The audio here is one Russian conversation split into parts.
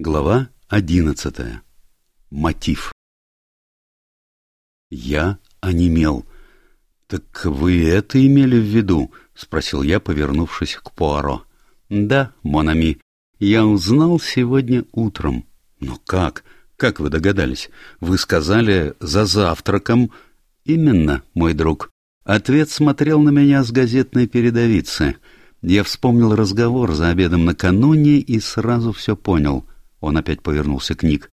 Глава одиннадцатая. Мотив. Я онемел. «Так вы это имели в виду?» — спросил я, повернувшись к Пуаро. «Да, Монами, я узнал сегодня утром». «Но как? Как вы догадались? Вы сказали «за завтраком». «Именно, мой друг». Ответ смотрел на меня с газетной передовицы. Я вспомнил разговор за обедом накануне и сразу все понял — он опять повернулся к Ник.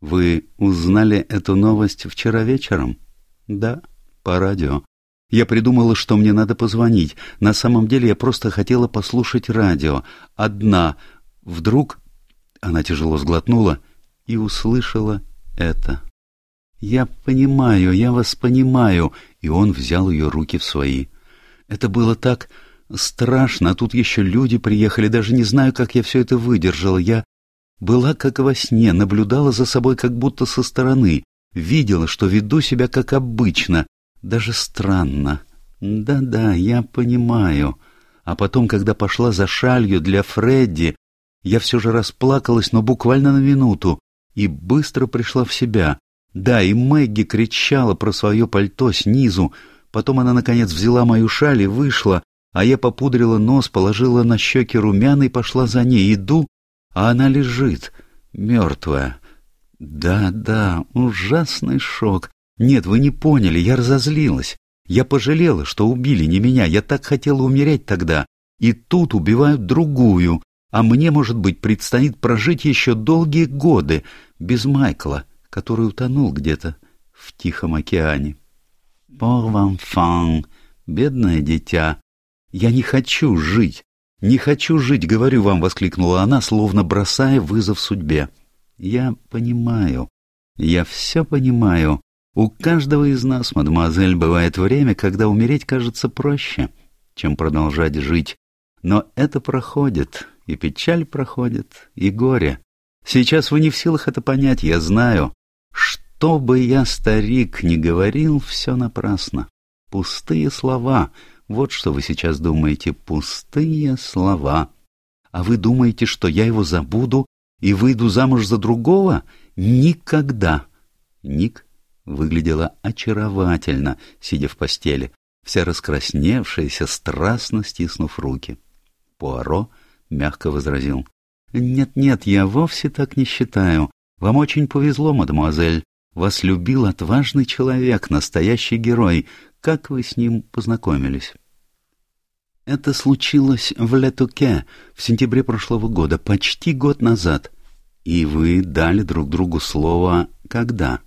«Вы узнали эту новость вчера вечером?» «Да, по радио. Я придумала, что мне надо позвонить. На самом деле я просто хотела послушать радио. Одна. Вдруг...» Она тяжело сглотнула и услышала это. «Я понимаю, я вас понимаю», и он взял ее руки в свои. Это было так страшно, тут еще люди приехали, даже не знаю, как я все это выдержала. Я была как во сне, наблюдала за собой как будто со стороны, видела, что веду себя как обычно, даже странно. Да-да, я понимаю. А потом, когда пошла за шалью для Фредди, я все же расплакалась, но буквально на минуту, и быстро пришла в себя. Да, и Мэгги кричала про свое пальто снизу, потом она, наконец, взяла мою шаль и вышла, а я попудрила нос, положила на щеки румяна и пошла за ней. Иду, а она лежит, мертвая. Да-да, ужасный шок. Нет, вы не поняли, я разозлилась. Я пожалела, что убили не меня, я так хотела умереть тогда. И тут убивают другую, а мне, может быть, предстоит прожить еще долгие годы без Майкла, который утонул где-то в Тихом океане. Пор фан, бедное дитя. Я не хочу жить. «Не хочу жить, говорю вам!» — воскликнула она, словно бросая вызов судьбе. «Я понимаю. Я все понимаю. У каждого из нас, мадемуазель, бывает время, когда умереть кажется проще, чем продолжать жить. Но это проходит, и печаль проходит, и горе. Сейчас вы не в силах это понять, я знаю. Что бы я, старик, ни говорил, все напрасно. Пустые слова — вот что вы сейчас думаете, пустые слова. А вы думаете, что я его забуду и выйду замуж за другого? Никогда. Ник выглядела очаровательно, сидя в постели, вся раскрасневшаяся, страстно стиснув руки. Пуаро мягко возразил. «Нет-нет, я вовсе так не считаю. Вам очень повезло, мадемуазель. Вас любил отважный человек, настоящий герой. Как вы с ним познакомились? Это случилось в Летуке в сентябре прошлого года, почти год назад. И вы дали друг другу слово «когда»?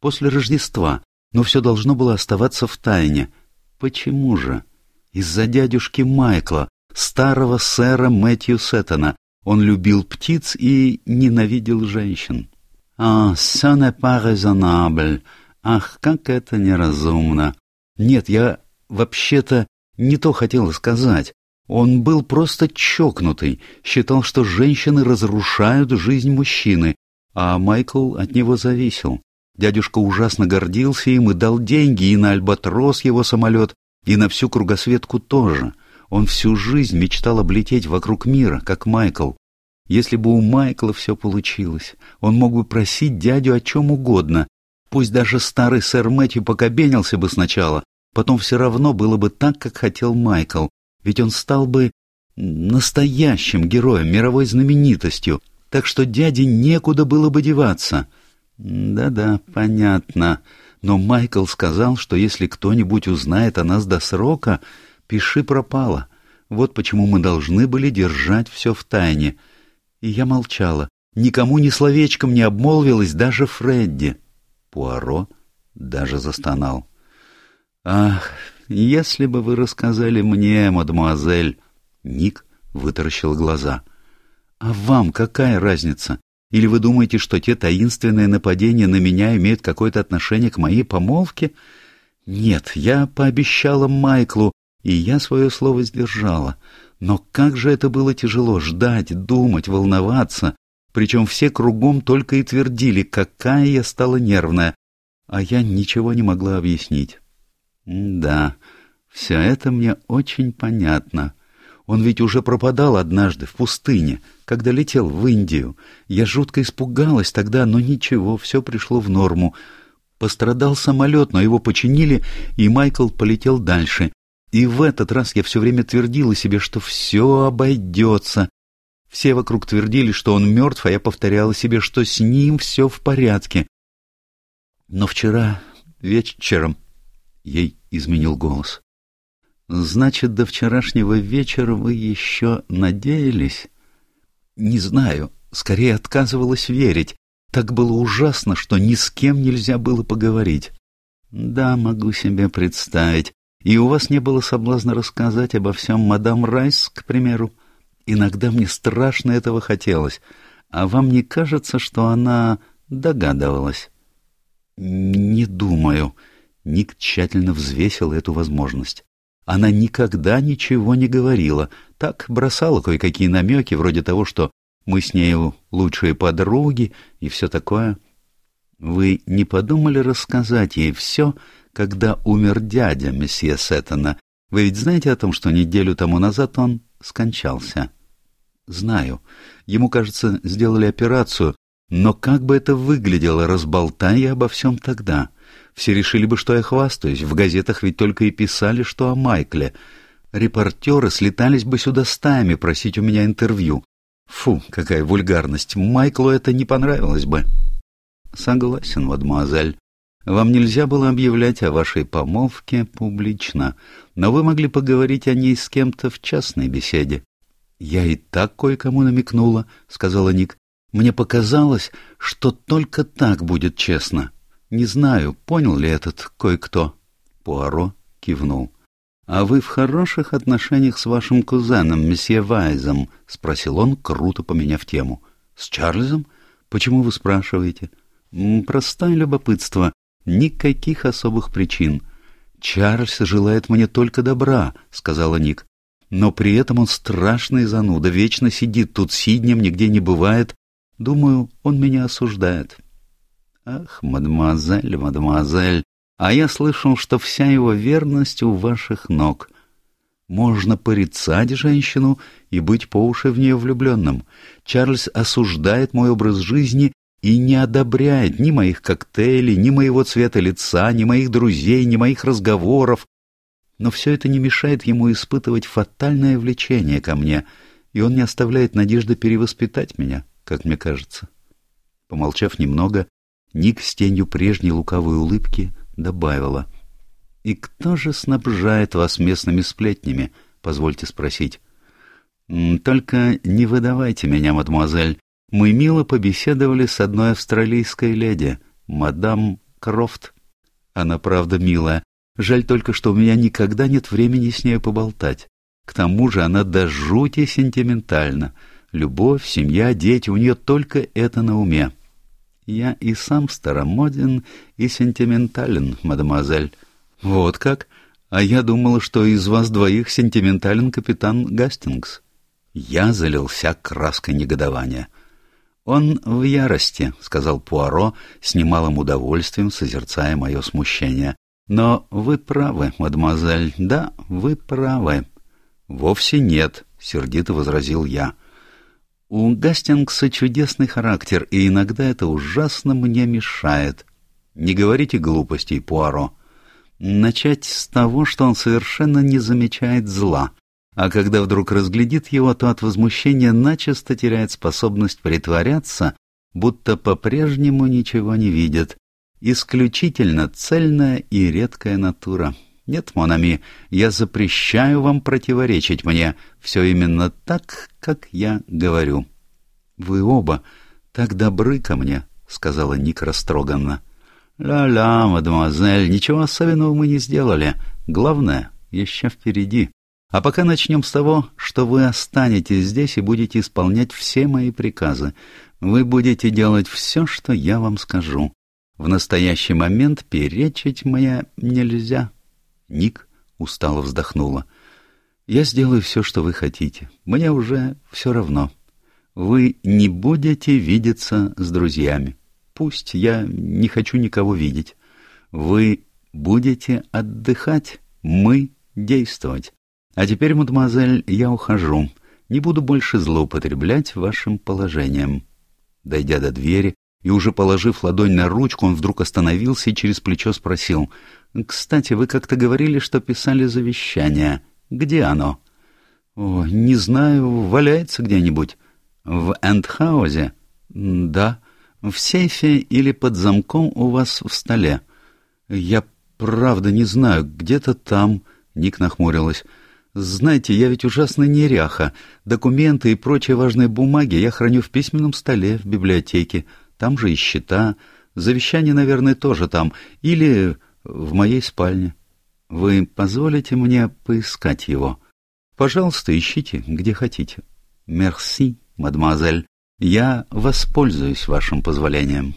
После Рождества, но все должно было оставаться в тайне. Почему же? Из-за дядюшки Майкла, старого сэра Мэтью Сеттона. Он любил птиц и ненавидел женщин. «А, ça n'est pas raisonnable. Ах, как это неразумно. Нет, я вообще-то не то хотела сказать. Он был просто чокнутый, считал, что женщины разрушают жизнь мужчины, а Майкл от него зависел. Дядюшка ужасно гордился им и дал деньги и на Альбатрос его самолет, и на всю кругосветку тоже. Он всю жизнь мечтал облететь вокруг мира, как Майкл. Если бы у Майкла все получилось, он мог бы просить дядю о чем угодно, Пусть даже старый сэр Мэтью покобенился бы сначала, потом все равно было бы так, как хотел Майкл, ведь он стал бы настоящим героем, мировой знаменитостью, так что дяде некуда было бы деваться. Да-да, понятно. Но Майкл сказал, что если кто-нибудь узнает о нас до срока, пиши пропало. Вот почему мы должны были держать все в тайне. И я молчала, никому ни словечком не обмолвилась, даже Фредди. Пуаро даже застонал. «Ах, если бы вы рассказали мне, мадемуазель!» Ник вытаращил глаза. «А вам какая разница? Или вы думаете, что те таинственные нападения на меня имеют какое-то отношение к моей помолвке? Нет, я пообещала Майклу, и я свое слово сдержала. Но как же это было тяжело ждать, думать, волноваться, причем все кругом только и твердили, какая я стала нервная, а я ничего не могла объяснить. Да, все это мне очень понятно. Он ведь уже пропадал однажды в пустыне, когда летел в Индию. Я жутко испугалась тогда, но ничего, все пришло в норму. Пострадал самолет, но его починили, и Майкл полетел дальше. И в этот раз я все время твердила себе, что все обойдется. Все вокруг твердили, что он мертв, а я повторяла себе, что с ним все в порядке. Но вчера вечером ей изменил голос. Значит, до вчерашнего вечера вы еще надеялись? Не знаю, скорее отказывалась верить. Так было ужасно, что ни с кем нельзя было поговорить. Да, могу себе представить. И у вас не было соблазна рассказать обо всем мадам Райс, к примеру? Иногда мне страшно этого хотелось. А вам не кажется, что она догадывалась? Не думаю. Ник тщательно взвесил эту возможность. Она никогда ничего не говорила, так бросала кое-какие намеки, вроде того, что мы с нею лучшие подруги и все такое. Вы не подумали рассказать ей все, когда умер дядя месье Сеттона? Вы ведь знаете о том, что неделю тому назад он скончался? Знаю. Ему, кажется, сделали операцию, но как бы это выглядело, разболтая обо всем тогда? Все решили бы, что я хвастаюсь. В газетах ведь только и писали, что о Майкле. Репортеры слетались бы сюда стаями просить у меня интервью. Фу, какая вульгарность. Майклу это не понравилось бы. Согласен, мадемуазель. Вам нельзя было объявлять о вашей помолвке публично, но вы могли поговорить о ней с кем-то в частной беседе. Я и так кое-кому намекнула, сказала Ник. Мне показалось, что только так будет честно. Не знаю, понял ли этот кое-кто. Пуаро кивнул. «А вы в хороших отношениях с вашим кузеном, месье Вайзом?» — спросил он, круто поменяв тему. «С Чарльзом? Почему вы спрашиваете?» «Простое любопытство. Никаких особых причин. Чарльз желает мне только добра», — сказала Ник. «Но при этом он страшный зануда, вечно сидит тут сиднем, нигде не бывает. Думаю, он меня осуждает». Ах, мадемуазель, мадемуазель, а я слышал, что вся его верность у ваших ног. Можно порицать женщину и быть по уши в нее влюбленным. Чарльз осуждает мой образ жизни и не одобряет ни моих коктейлей, ни моего цвета лица, ни моих друзей, ни моих разговоров. Но все это не мешает ему испытывать фатальное влечение ко мне, и он не оставляет надежды перевоспитать меня, как мне кажется. Помолчав немного, Ник с тенью прежней лукавой улыбки добавила. «И кто же снабжает вас местными сплетнями, позвольте спросить?» «Только не выдавайте меня, мадемуазель. Мы мило побеседовали с одной австралийской леди, мадам Крофт. Она правда милая. Жаль только, что у меня никогда нет времени с ней поболтать. К тому же она до жути сентиментальна. Любовь, семья, дети, у нее только это на уме. Я и сам старомоден и сентиментален, мадемуазель. Вот как? А я думала, что из вас двоих сентиментален капитан Гастингс. Я залился краской негодования. «Он в ярости», — сказал Пуаро с немалым удовольствием, созерцая мое смущение. «Но вы правы, мадемуазель, да, вы правы». «Вовсе нет», — сердито возразил я. У Гастингса чудесный характер, и иногда это ужасно мне мешает. Не говорите глупостей, Пуаро. Начать с того, что он совершенно не замечает зла, а когда вдруг разглядит его, то от возмущения начисто теряет способность притворяться, будто по-прежнему ничего не видит. Исключительно цельная и редкая натура. Нет, Монами, я запрещаю вам противоречить мне. Все именно так, как я говорю. Вы оба так добры ко мне, сказала Ник растроганно. Ля-ля, мадемуазель, ничего особенного мы не сделали. Главное, еще впереди. А пока начнем с того, что вы останетесь здесь и будете исполнять все мои приказы. Вы будете делать все, что я вам скажу. В настоящий момент перечить мне нельзя. Ник устало вздохнула. «Я сделаю все, что вы хотите. Мне уже все равно. Вы не будете видеться с друзьями. Пусть я не хочу никого видеть. Вы будете отдыхать, мы действовать. А теперь, мадемуазель, я ухожу. Не буду больше злоупотреблять вашим положением. Дойдя до двери и уже положив ладонь на ручку, он вдруг остановился и через плечо спросил. «Кстати, вы как-то говорили, что писали завещание. Где оно?» «О, не знаю, валяется где-нибудь». «В Эндхаузе?» «Да». «В сейфе или под замком у вас в столе?» «Я правда не знаю, где-то там...» Ник нахмурилась. «Знаете, я ведь ужасно неряха. Документы и прочие важные бумаги я храню в письменном столе в библиотеке. Там же и счета. Завещание, наверное, тоже там. Или в моей спальне. Вы позволите мне поискать его?» Пожалуйста, ищите, где хотите. Мерси, мадемуазель. Я воспользуюсь вашим позволением.